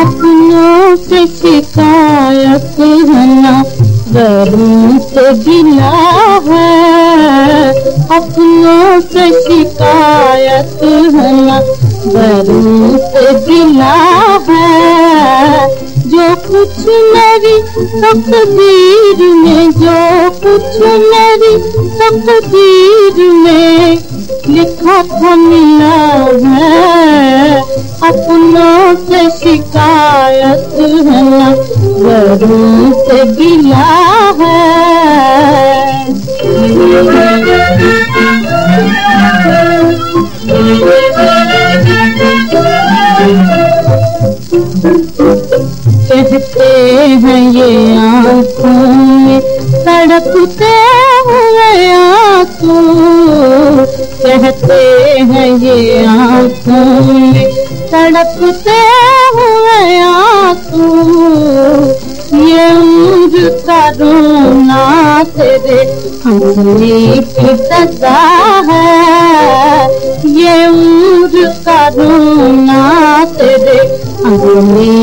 अपनों से शिकायत है ना गरीब से गिला है। अपनों से शिकायत है गरीब है जो कुछ मेरी तकदीर में जो कुछ मेरी तकदीर में लिखा था मिला है। अपनों से शिकायत है से गिला है। कहते हैं ये आँखों में तड़पते हुए आँसू कहते हैं ये आँखों में तड़पते हुए आँसू ये उम्र का रोना तेरे की सजा है। ये उम्र का रोना तेरे हंसने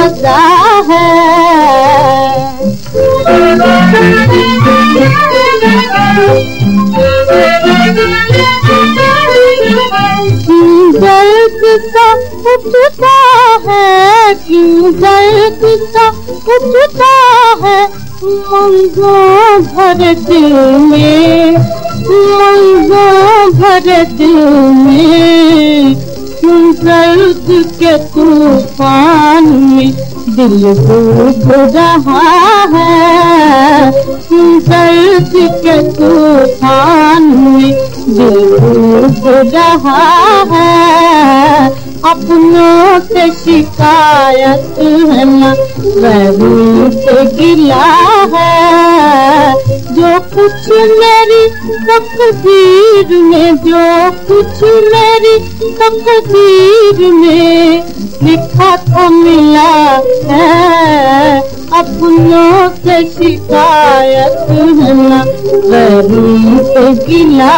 सजा है। दर्द उठता है दर्द उठता है? मंगों भर दिल में, मंगों भर दिल में दर्द के तूफ़ान में दिल डूब रहा है। दर्द के तूफ़ान में दिल डूब रहा है। अपनों से शिकायत है ना गरीब गिला है। कुछ मेरी तकदीर में, जो कुछ मेरी तकदीर में लिखा था मिला है। अपनों से शिकायत है ना गरीब गिला गिला